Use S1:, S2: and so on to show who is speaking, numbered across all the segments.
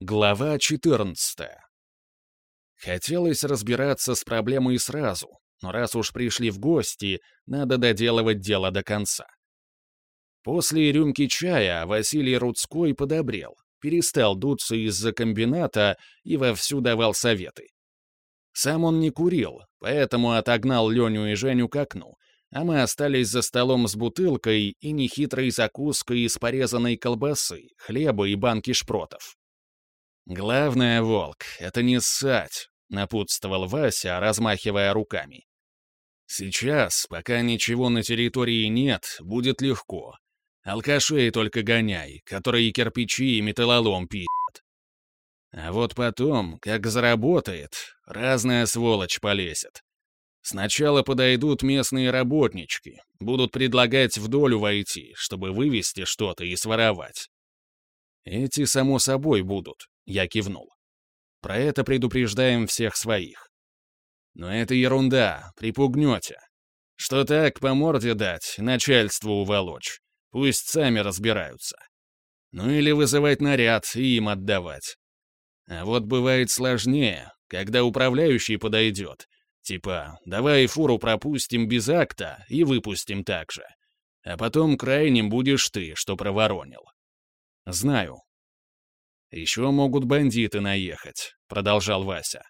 S1: Глава 14. Хотелось разбираться с проблемой сразу, но раз уж пришли в гости, надо доделывать дело до конца. После рюмки чая Василий Рудской подобрел, перестал дуться из-за комбината и вовсю давал советы. Сам он не курил, поэтому отогнал Леню и Женю к окну, а мы остались за столом с бутылкой и нехитрой закуской из порезанной колбасы, хлеба и банки шпротов. «Главное, волк, это не ссать», — напутствовал Вася, размахивая руками. «Сейчас, пока ничего на территории нет, будет легко. Алкашей только гоняй, которые кирпичи и металлолом пи***т. А вот потом, как заработает, разная сволочь полезет. Сначала подойдут местные работнички, будут предлагать в долю войти, чтобы вывести что-то и своровать. Эти, само собой, будут. Я кивнул. Про это предупреждаем всех своих. Но это ерунда, припугнете. Что так, по морде дать, начальству уволочь. Пусть сами разбираются. Ну или вызывать наряд и им отдавать. А вот бывает сложнее, когда управляющий подойдет. Типа, давай фуру пропустим без акта и выпустим так же. А потом крайним будешь ты, что проворонил. Знаю, «Еще могут бандиты наехать», — продолжал Вася.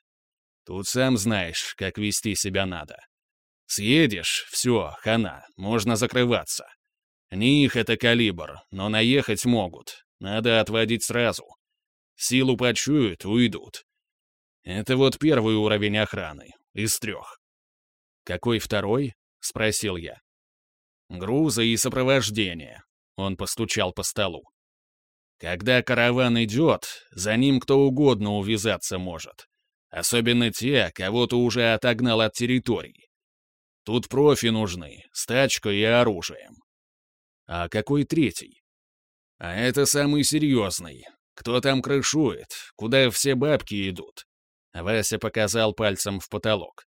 S1: «Тут сам знаешь, как вести себя надо. Съедешь — все, хана, можно закрываться. Не их это калибр, но наехать могут. Надо отводить сразу. Силу почуют — уйдут. Это вот первый уровень охраны, из трех. «Какой второй?» — спросил я. «Грузы и сопровождение», — он постучал по столу. Когда караван идет, за ним кто угодно увязаться может. Особенно те, кого ты уже отогнал от территории. Тут профи нужны, с тачкой и оружием. А какой третий? А это самый серьезный. Кто там крышует, куда все бабки идут? Вася показал пальцем в потолок.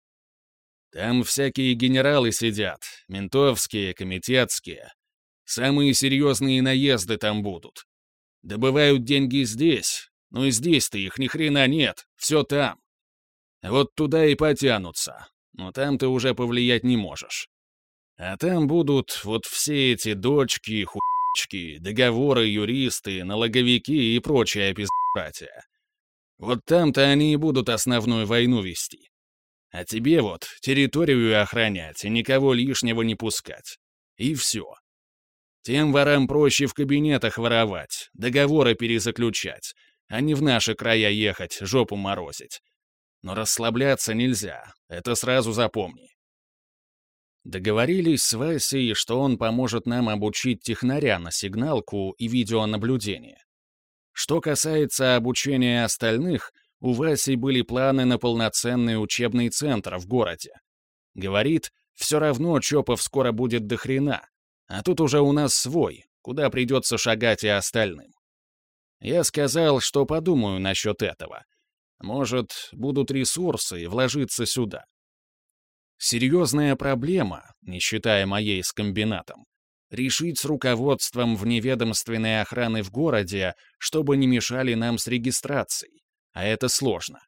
S1: Там всякие генералы сидят, ментовские, комитетские. Самые серьезные наезды там будут. Добывают деньги здесь, но и здесь-то их ни хрена нет, все там. Вот туда и потянутся, но там ты уже повлиять не можешь. А там будут вот все эти дочки, хуйчки, договоры, юристы, налоговики и прочая пиздратия. Вот там-то они и будут основную войну вести. А тебе вот территорию охранять и никого лишнего не пускать. И все. Тем ворам проще в кабинетах воровать, договоры перезаключать, а не в наши края ехать, жопу морозить. Но расслабляться нельзя, это сразу запомни. Договорились с Васей, что он поможет нам обучить технаря на сигналку и видеонаблюдение. Что касается обучения остальных, у Васи были планы на полноценный учебный центр в городе. Говорит, все равно ЧОПов скоро будет до хрена, а тут уже у нас свой, куда придется шагать и остальным. Я сказал, что подумаю насчет этого. Может, будут ресурсы вложиться сюда. Серьезная проблема, не считая моей с комбинатом, решить с руководством вневедомственной охраны в городе, чтобы не мешали нам с регистрацией, а это сложно.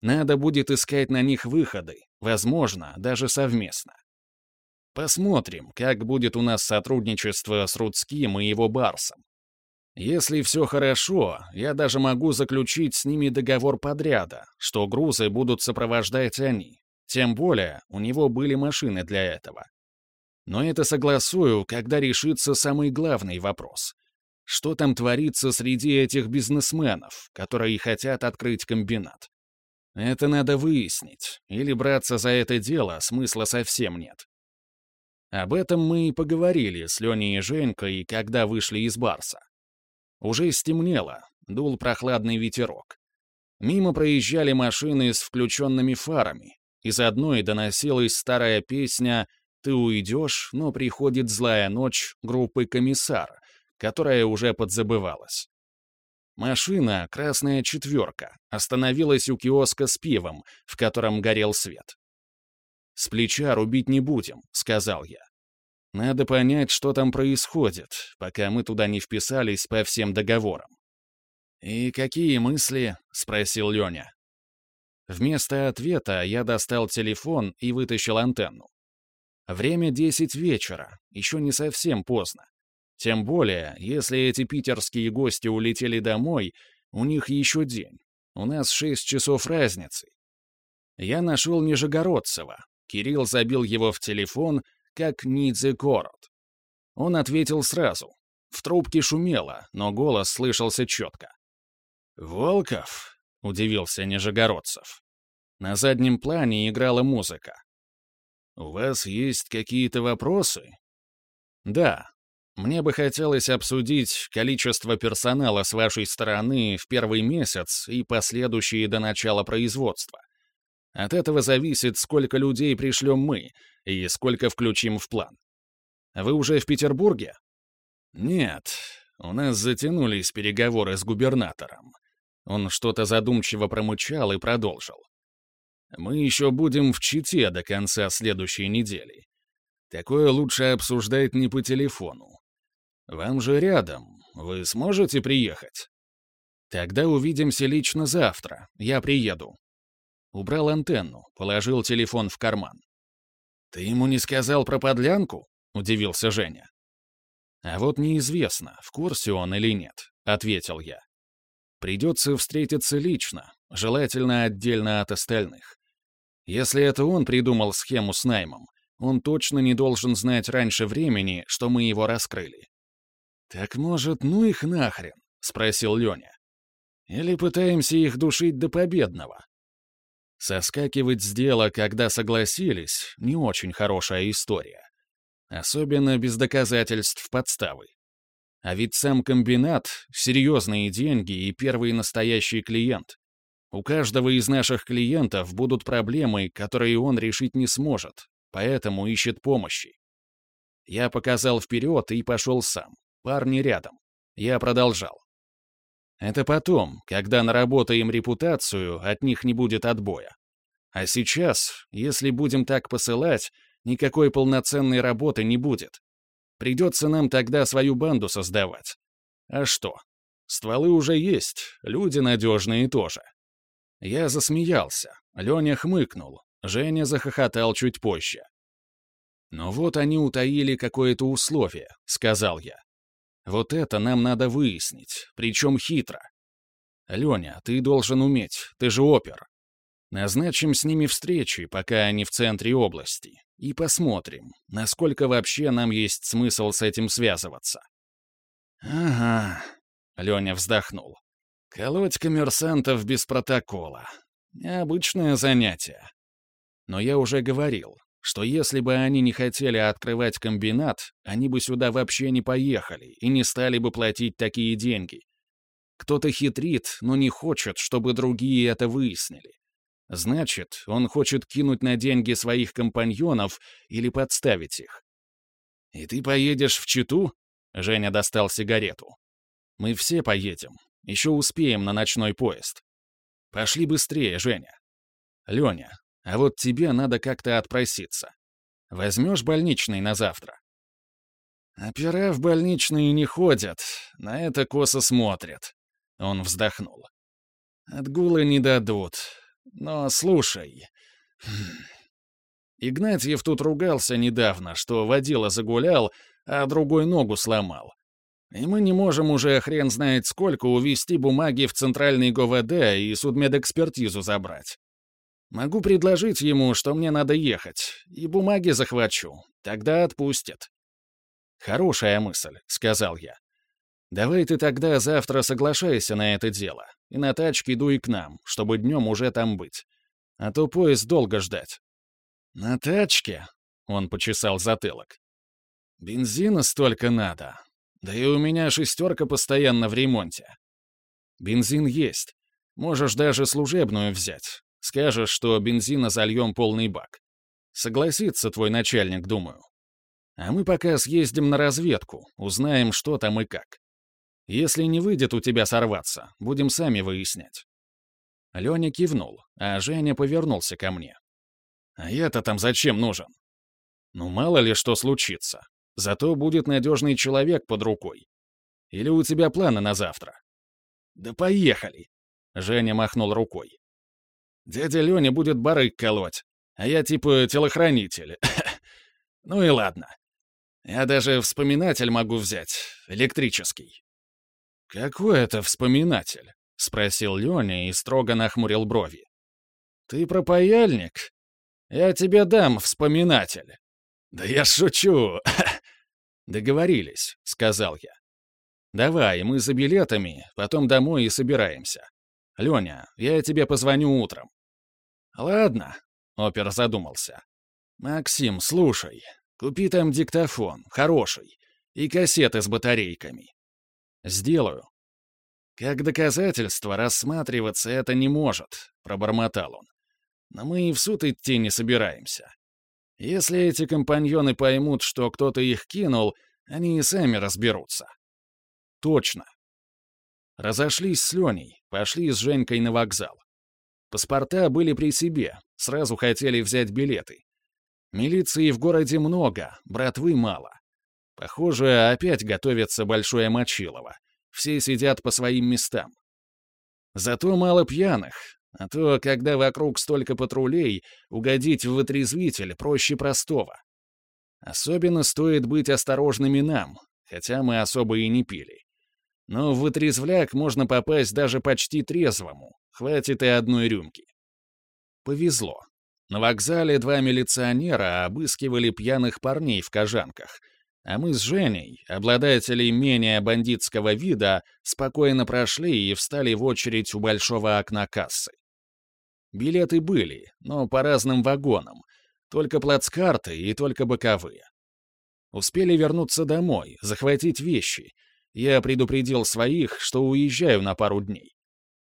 S1: Надо будет искать на них выходы, возможно, даже совместно. Посмотрим, как будет у нас сотрудничество с Рудским и его Барсом. Если все хорошо, я даже могу заключить с ними договор подряда, что грузы будут сопровождать они. Тем более, у него были машины для этого. Но это согласую, когда решится самый главный вопрос. Что там творится среди этих бизнесменов, которые хотят открыть комбинат? Это надо выяснить, или браться за это дело смысла совсем нет. Об этом мы и поговорили с Леней и Женькой, когда вышли из Барса. Уже стемнело, дул прохладный ветерок. Мимо проезжали машины с включенными фарами. Из одной доносилась старая песня «Ты уйдешь, но приходит злая ночь» группы «Комиссар», которая уже подзабывалась. Машина, красная четверка, остановилась у киоска с пивом, в котором горел свет. «С плеча рубить не будем», — сказал я. «Надо понять, что там происходит, пока мы туда не вписались по всем договорам». «И какие мысли?» — спросил Леня. Вместо ответа я достал телефон и вытащил антенну. Время 10 вечера, еще не совсем поздно. Тем более, если эти питерские гости улетели домой, у них еще день. У нас 6 часов разницы. Я нашел Нижегородцева. Кирилл забил его в телефон, как Нидзе Город. Он ответил сразу. В трубке шумело, но голос слышался четко. «Волков?» — удивился Нижегородцев. На заднем плане играла музыка. «У вас есть какие-то вопросы?» «Да. Мне бы хотелось обсудить количество персонала с вашей стороны в первый месяц и последующие до начала производства. От этого зависит, сколько людей пришлем мы и сколько включим в план. Вы уже в Петербурге?» «Нет, у нас затянулись переговоры с губернатором. Он что-то задумчиво промычал и продолжил. Мы еще будем в Чите до конца следующей недели. Такое лучше обсуждать не по телефону. Вам же рядом. Вы сможете приехать? Тогда увидимся лично завтра. Я приеду. Убрал антенну, положил телефон в карман. «Ты ему не сказал про подлянку?» — удивился Женя. «А вот неизвестно, в курсе он или нет», — ответил я. «Придется встретиться лично, желательно отдельно от остальных. Если это он придумал схему с наймом, он точно не должен знать раньше времени, что мы его раскрыли. «Так, может, ну их нахрен?» — спросил Леня. «Или пытаемся их душить до победного?» Соскакивать с дела, когда согласились, не очень хорошая история. Особенно без доказательств подставы. А ведь сам комбинат — серьезные деньги и первый настоящий клиент. У каждого из наших клиентов будут проблемы, которые он решить не сможет, поэтому ищет помощи. Я показал вперед и пошел сам. Парни рядом. Я продолжал. Это потом, когда наработаем репутацию, от них не будет отбоя. А сейчас, если будем так посылать, никакой полноценной работы не будет. Придется нам тогда свою банду создавать. А что? Стволы уже есть, люди надежные тоже. Я засмеялся. Леня хмыкнул. Женя захохотал чуть позже. «Но вот они утаили какое-то условие», — сказал я. «Вот это нам надо выяснить, причем хитро. Леня, ты должен уметь, ты же опер. Назначим с ними встречи, пока они в центре области, и посмотрим, насколько вообще нам есть смысл с этим связываться». «Ага», — Леня вздохнул. Колоть коммерсантов без протокола. Необычное занятие. Но я уже говорил, что если бы они не хотели открывать комбинат, они бы сюда вообще не поехали и не стали бы платить такие деньги. Кто-то хитрит, но не хочет, чтобы другие это выяснили. Значит, он хочет кинуть на деньги своих компаньонов или подставить их. «И ты поедешь в Читу?» — Женя достал сигарету. «Мы все поедем, еще успеем на ночной поезд. Пошли быстрее, Женя. Леня, а вот тебе надо как-то отпроситься. Возьмешь больничный на завтра? Опера в больничные не ходят, на это косо смотрят. Он вздохнул. Отгулы не дадут. Но слушай... Хм, Игнатьев тут ругался недавно, что водила загулял, а другой ногу сломал. И мы не можем уже хрен знает сколько увезти бумаги в центральный ГОВД и судмедэкспертизу забрать. Могу предложить ему, что мне надо ехать, и бумаги захвачу. Тогда отпустят. «Хорошая мысль», — сказал я. «Давай ты тогда завтра соглашайся на это дело, и на тачке дуй к нам, чтобы днем уже там быть. А то поезд долго ждать». «На тачке?» — он почесал затылок. «Бензина столько надо, да и у меня шестерка постоянно в ремонте. Бензин есть. Можешь даже служебную взять. Скажешь, что бензина зальем полный бак. Согласится твой начальник, думаю. А мы пока съездим на разведку, узнаем, что там и как. Если не выйдет у тебя сорваться, будем сами выяснять». Леня кивнул, а Женя повернулся ко мне. «А я-то там зачем нужен?» «Ну, мало ли что случится. Зато будет надежный человек под рукой. Или у тебя планы на завтра?» Да поехали!» Женя махнул рукой. «Дядя Леня будет барык колоть, а я типа телохранитель. ну и ладно. Я даже вспоминатель могу взять, электрический». «Какой это вспоминатель?» — спросил Леня и строго нахмурил брови. «Ты про паяльник? Я тебе дам вспоминатель». «Да я шучу!» «Договорились», — сказал я. «Давай, мы за билетами, потом домой и собираемся. Леня, я тебе позвоню утром». «Ладно», — опер задумался. «Максим, слушай, купи там диктофон, хороший, и кассеты с батарейками». «Сделаю». «Как доказательство рассматриваться это не может», — пробормотал он. «Но мы и в суд идти не собираемся. Если эти компаньоны поймут, что кто-то их кинул, они и сами разберутся». «Точно». Разошлись с Леней, пошли с Женькой на вокзал. Паспорта были при себе, сразу хотели взять билеты. Милиции в городе много, братвы мало. Похоже, опять готовится большое Мочилово. Все сидят по своим местам. Зато мало пьяных, а то, когда вокруг столько патрулей, угодить в вытрезвитель проще простого. Особенно стоит быть осторожными нам, хотя мы особо и не пили. Но в вытрезвляк можно попасть даже почти трезвому, хватит и одной рюмки. Повезло. На вокзале два милиционера обыскивали пьяных парней в кожанках — а мы с Женей, обладатели менее бандитского вида, спокойно прошли и встали в очередь у большого окна кассы. Билеты были, но по разным вагонам, только плацкарты и только боковые. Успели вернуться домой, захватить вещи. Я предупредил своих, что уезжаю на пару дней.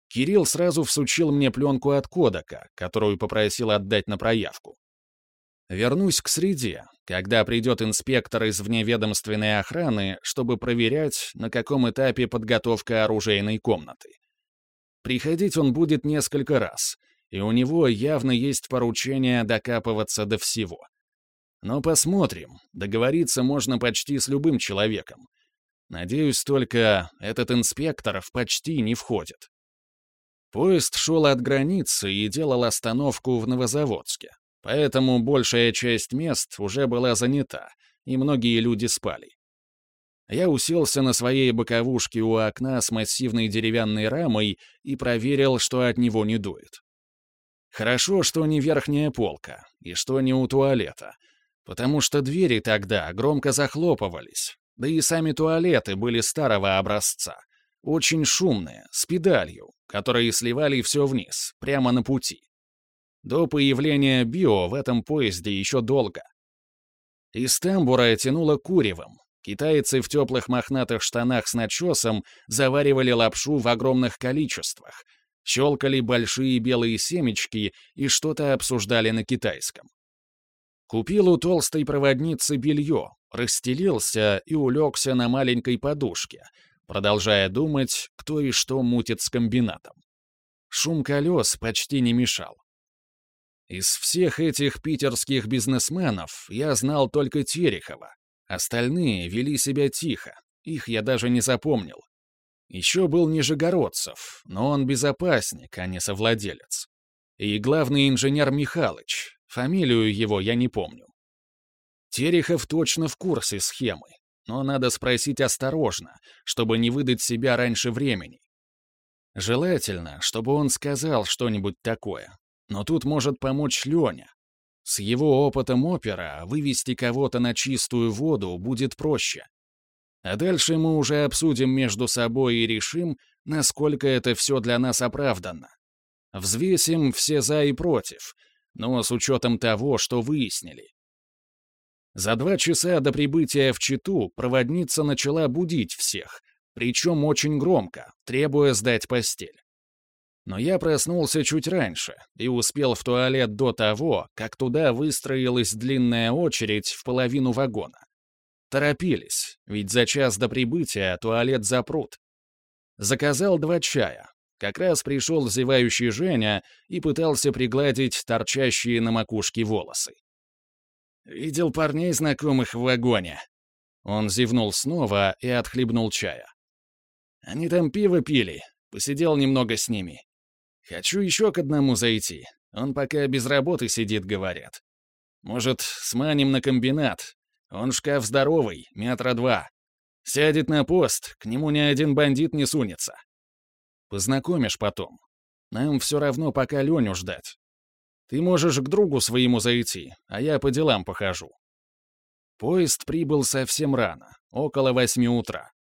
S1: Кирилл сразу всучил мне пленку от кодека, которую попросил отдать на проявку. Вернусь к среде, когда придет инспектор из вневедомственной охраны, чтобы проверять, на каком этапе подготовка оружейной комнаты. Приходить он будет несколько раз, и у него явно есть поручение докапываться до всего. Но посмотрим, договориться можно почти с любым человеком. Надеюсь только, этот инспектор в почти не входит. Поезд шел от границы и делал остановку в Новозаводске. Поэтому большая часть мест уже была занята, и многие люди спали. Я уселся на своей боковушке у окна с массивной деревянной рамой и проверил, что от него не дует. Хорошо, что не верхняя полка, и что не у туалета, потому что двери тогда громко захлопывались, да и сами туалеты были старого образца, очень шумные, с педалью, которые сливали все вниз, прямо на пути. До появления био в этом поезде еще долго. Из тамбура тянуло куревом. Китайцы в теплых мохнатых штанах с начесом заваривали лапшу в огромных количествах, щелкали большие белые семечки и что-то обсуждали на китайском. Купил у толстой проводницы белье, расстелился и улегся на маленькой подушке, продолжая думать, кто и что мутит с комбинатом. Шум колес почти не мешал. Из всех этих питерских бизнесменов я знал только Терехова. Остальные вели себя тихо, их я даже не запомнил. Еще был Нижегородцев, но он безопасник, а не совладелец. И главный инженер Михалыч, фамилию его я не помню. Терехов точно в курсе схемы, но надо спросить осторожно, чтобы не выдать себя раньше времени. Желательно, чтобы он сказал что-нибудь такое, но тут может помочь Леня. С его опытом опера вывести кого-то на чистую воду будет проще. А дальше мы уже обсудим между собой и решим, насколько это все для нас оправданно. Взвесим все за и против, но с учетом того, что выяснили. За два часа до прибытия в Читу проводница начала будить всех, причем очень громко, требуя сдать постель. Но я проснулся чуть раньше и успел в туалет до того, как туда выстроилась длинная очередь в половину вагона. Торопились, ведь за час до прибытия туалет запрут. Заказал два чая. Как раз пришел зевающий Женя и пытался пригладить торчащие на макушке волосы. «Видел парней знакомых в вагоне». Он зевнул снова и отхлебнул чая. «Они там пиво пили, Посидел немного с ними. Хочу еще к одному зайти. Он пока без работы сидит, говорят. Может, сманим на комбинат? Он шкаф здоровый, метра два. Сядет на пост, к нему ни один бандит не сунется. Познакомишь потом. Нам все равно пока Леню ждать. Ты можешь к другу своему зайти, а я по делам похожу. Поезд прибыл совсем рано, около восьми утра.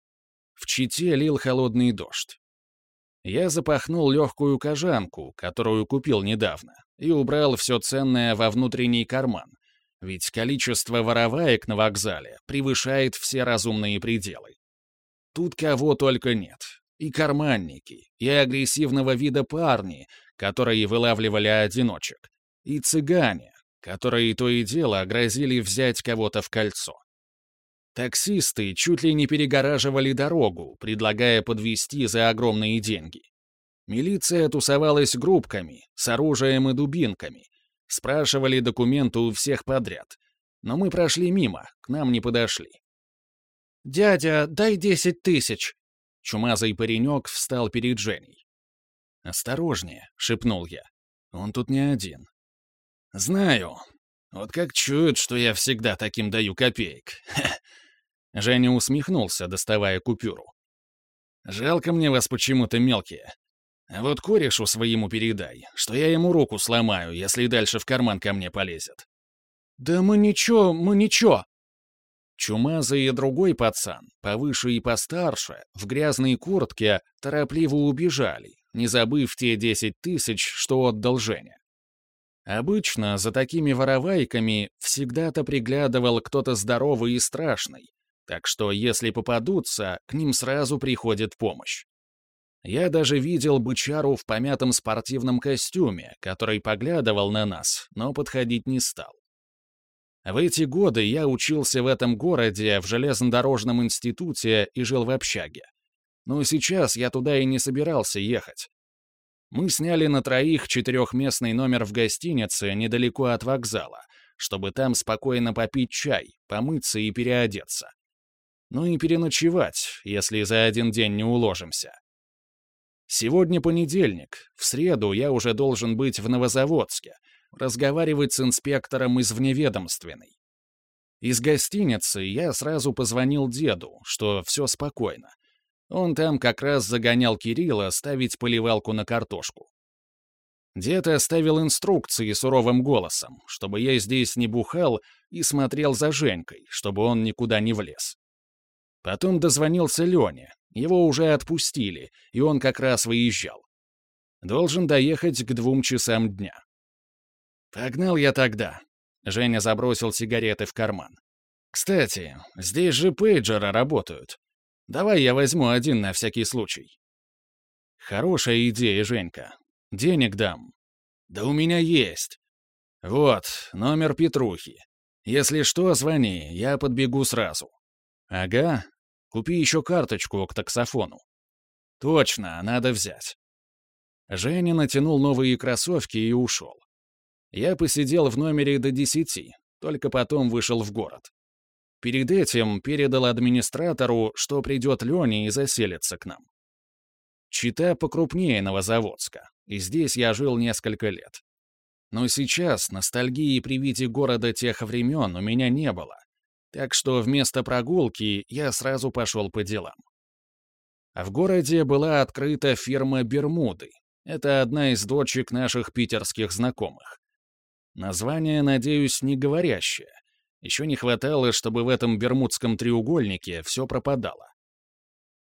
S1: В Чите лил холодный дождь. Я запахнул легкую кожанку, которую купил недавно, и убрал все ценное во внутренний карман, ведь количество вороваек на вокзале превышает все разумные пределы. Тут кого только нет. И карманники, и агрессивного вида парни, которые вылавливали одиночек, и цыгане, которые то и дело грозили взять кого-то в кольцо. Таксисты чуть ли не перегораживали дорогу, предлагая подвести за огромные деньги. Милиция тусовалась группками, с оружием и дубинками. Спрашивали документы у всех подряд. Но мы прошли мимо, к нам не подошли. «Дядя, дай десять тысяч!» Чумазый паренек встал перед Женей. «Осторожнее», — шепнул я. «Он тут не один». «Знаю. Вот как чуют, что я всегда таким даю копеек. Женя усмехнулся, доставая купюру. «Жалко мне вас почему-то мелкие. А вот корешу своему передай, что я ему руку сломаю, если дальше в карман ко мне полезет». «Да мы ничего, мы ничего!» Чумазый и другой пацан, повыше и постарше, в грязной куртке, торопливо убежали, не забыв те десять тысяч, что отдал Женя. Обычно за такими воровайками всегда-то приглядывал кто-то здоровый и страшный, так что, если попадутся, к ним сразу приходит помощь. Я даже видел бычару в помятом спортивном костюме, который поглядывал на нас, но подходить не стал. В эти годы я учился в этом городе, в железнодорожном институте и жил в общаге. Но сейчас я туда и не собирался ехать. Мы сняли на троих четырехместный номер в гостинице недалеко от вокзала, чтобы там спокойно попить чай, помыться и переодеться ну и переночевать, если за один день не уложимся. Сегодня понедельник, в среду я уже должен быть в Новозаводске, разговаривать с инспектором из вневедомственной. Из гостиницы я сразу позвонил деду, что все спокойно. Он там как раз загонял Кирилла ставить поливалку на картошку. Дед оставил инструкции суровым голосом, чтобы я здесь не бухал и смотрел за Женькой, чтобы он никуда не влез. Потом дозвонился Лене. Его уже отпустили, и он как раз выезжал. Должен доехать к двум часам дня. Погнал я тогда. Женя забросил сигареты в карман. Кстати, здесь же пейджеры работают. Давай я возьму один на всякий случай. Хорошая идея, Женька. Денег дам. Да у меня есть. Вот, номер Петрухи. Если что, звони, я подбегу сразу. Ага, Купи еще карточку к таксофону. Точно, надо взять. Женя натянул новые кроссовки и ушел. Я посидел в номере до десяти, только потом вышел в город. Перед этим передал администратору, что придет Леня и заселится к нам. Чита покрупнее Новозаводска, и здесь я жил несколько лет. Но сейчас ностальгии при виде города тех времен у меня не было, так что вместо прогулки я сразу пошел по делам. В городе была открыта фирма «Бермуды». Это одна из дочек наших питерских знакомых. Название, надеюсь, не говорящее. Еще не хватало, чтобы в этом бермудском треугольнике все пропадало.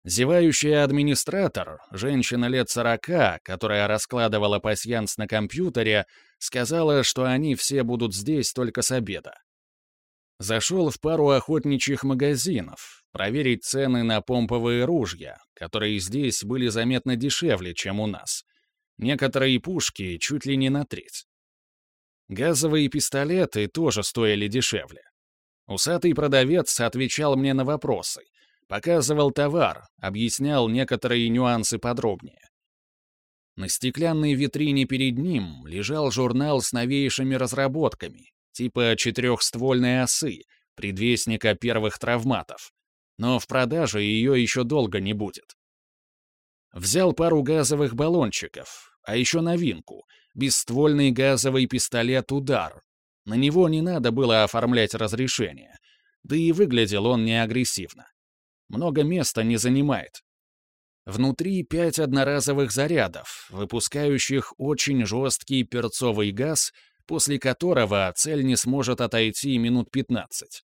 S1: Зевающий администратор, женщина лет сорока, которая раскладывала пасьянс на компьютере, сказала, что они все будут здесь только с обеда. Зашел в пару охотничьих магазинов, проверить цены на помповые ружья, которые здесь были заметно дешевле, чем у нас. Некоторые пушки чуть ли не на треть. Газовые пистолеты тоже стоили дешевле. Усатый продавец отвечал мне на вопросы, показывал товар, объяснял некоторые нюансы подробнее. На стеклянной витрине перед ним лежал журнал с новейшими разработками, типа четырехствольной осы, предвестника первых травматов. Но в продаже ее еще долго не будет. Взял пару газовых баллончиков, а еще новинку — бесствольный газовый пистолет «Удар». На него не надо было оформлять разрешение, да и выглядел он не агрессивно. Много места не занимает. Внутри пять одноразовых зарядов, выпускающих очень жесткий перцовый газ, после которого цель не сможет отойти минут 15.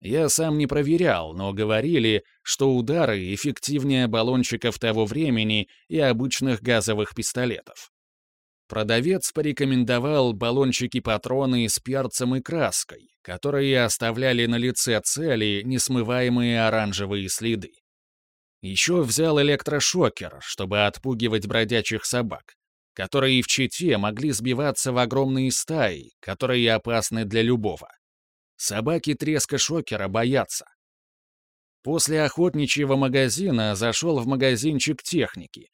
S1: Я сам не проверял, но говорили, что удары эффективнее баллончиков того времени и обычных газовых пистолетов. Продавец порекомендовал баллончики-патроны с перцем и краской, которые оставляли на лице цели несмываемые оранжевые следы. Еще взял электрошокер, чтобы отпугивать бродячих собак, которые в Чите могли сбиваться в огромные стаи, которые опасны для любого. Собаки треска шокера боятся. После охотничьего магазина зашел в магазинчик техники.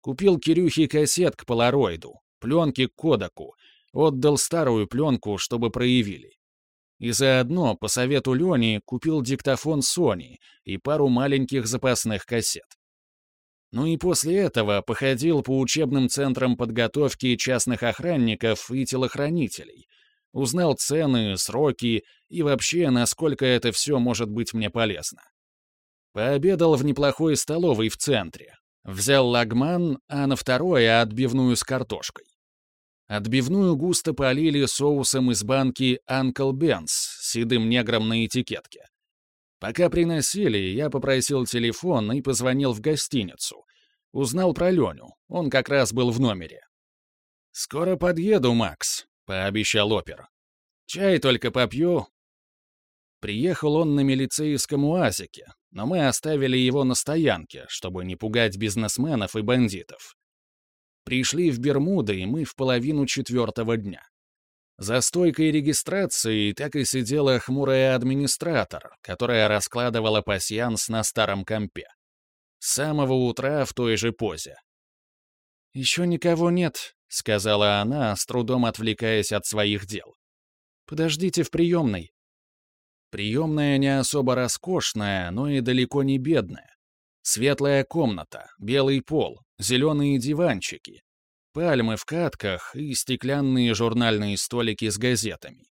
S1: Купил Кирюхе кассет к полароиду, пленки кодаку, отдал старую пленку, чтобы проявили. И заодно, по совету Лени, купил диктофон Sony и пару маленьких запасных кассет. Ну и после этого походил по учебным центрам подготовки частных охранников и телохранителей. Узнал цены, сроки и вообще, насколько это все может быть мне полезно. Пообедал в неплохой столовой в центре. Взял лагман, а на второе — отбивную с картошкой. Отбивную густо полили соусом из банки «Анкл Бенс» с седым негром на этикетке. Пока приносили, я попросил телефон и позвонил в гостиницу. Узнал про Леню, он как раз был в номере. «Скоро подъеду, Макс», — пообещал опер. «Чай только попью». Приехал он на милицейском УАЗике, но мы оставили его на стоянке, чтобы не пугать бизнесменов и бандитов. Пришли в Бермуды мы в половину четвертого дня. За стойкой регистрации так и сидела хмурая администратор, которая раскладывала пасьянс на старом компе. С самого утра в той же позе. «Еще никого нет», — сказала она, с трудом отвлекаясь от своих дел. «Подождите в приемной». Приемная не особо роскошная, но и далеко не бедная. Светлая комната, белый пол, зеленые диванчики, пальмы в катках и стеклянные журнальные столики с газетами.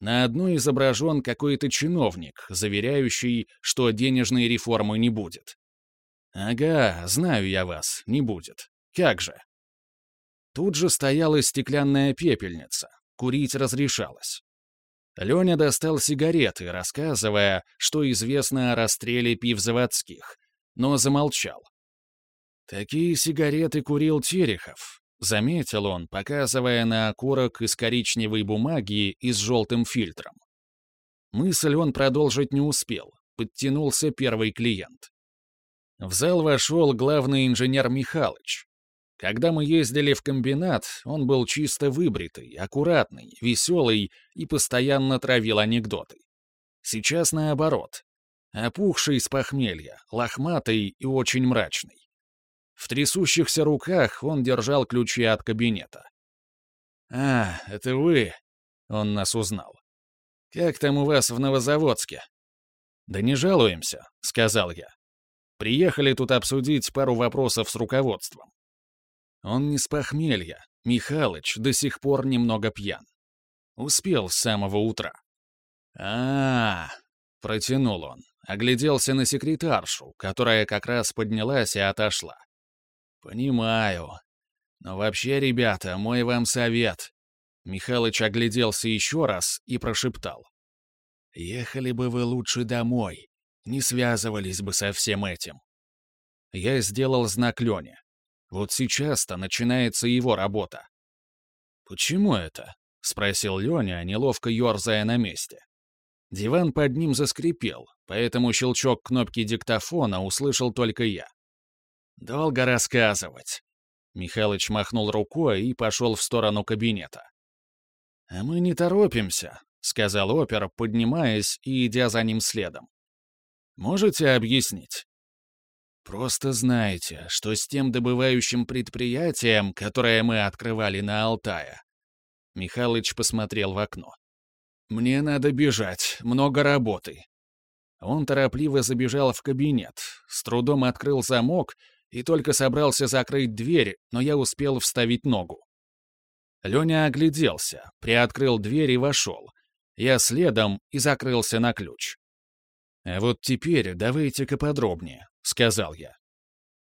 S1: На одной изображен какой-то чиновник, заверяющий, что денежной реформы не будет. Ага, знаю я вас, не будет. Как же? Тут же стояла стеклянная пепельница. Курить разрешалось. Леня достал сигареты, рассказывая, что известно о расстреле пивзаводских, но замолчал. «Такие сигареты курил Терехов», — заметил он, показывая на окурок из коричневой бумаги и с желтым фильтром. Мысль он продолжить не успел, подтянулся первый клиент. В зал вошел главный инженер Михалыч. Когда мы ездили в комбинат, он был чисто выбритый, аккуратный, веселый и постоянно травил анекдоты. Сейчас наоборот опухший с похмелья, лохматый и очень мрачный. В трясущихся руках он держал ключи от кабинета. «А, это вы?» — он нас узнал. «Как там у вас в Новозаводске?» «Да не жалуемся», — сказал я. «Приехали тут обсудить пару вопросов с руководством». Он не с похмелья. Михалыч до сих пор немного пьян. Успел с самого утра. а, -а, -а протянул он. Огляделся на секретаршу, которая как раз поднялась и отошла. «Понимаю. Но вообще, ребята, мой вам совет». Михалыч огляделся еще раз и прошептал. «Ехали бы вы лучше домой. Не связывались бы со всем этим». Я сделал знак Лене. Вот сейчас-то начинается его работа. «Почему это?» — спросил Леня, неловко ерзая на месте. Диван под ним заскрипел, поэтому щелчок кнопки диктофона услышал только я. «Долго рассказывать». Михалыч махнул рукой и пошел в сторону кабинета. «А мы не торопимся», — сказал опер, поднимаясь и идя за ним следом. «Можете объяснить?» «Просто знайте, что с тем добывающим предприятием, которое мы открывали на Алтае...» Михалыч посмотрел в окно. «Мне надо бежать, много работы». Он торопливо забежал в кабинет, с трудом открыл замок и только собрался закрыть дверь, но я успел вставить ногу. Леня огляделся, приоткрыл дверь и вошел. Я следом и закрылся на ключ. «А вот теперь давайте-ка подробнее», — сказал я.